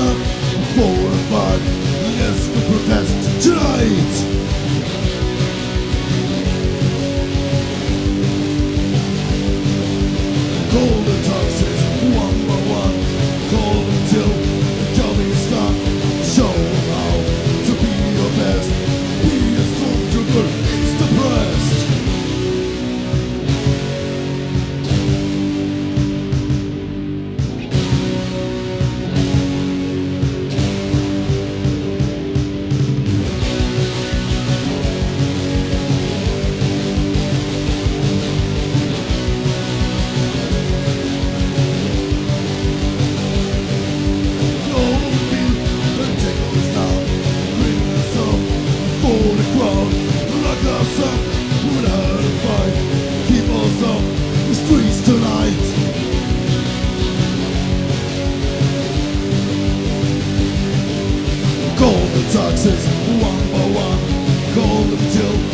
up and five Let's go protest. Tonight do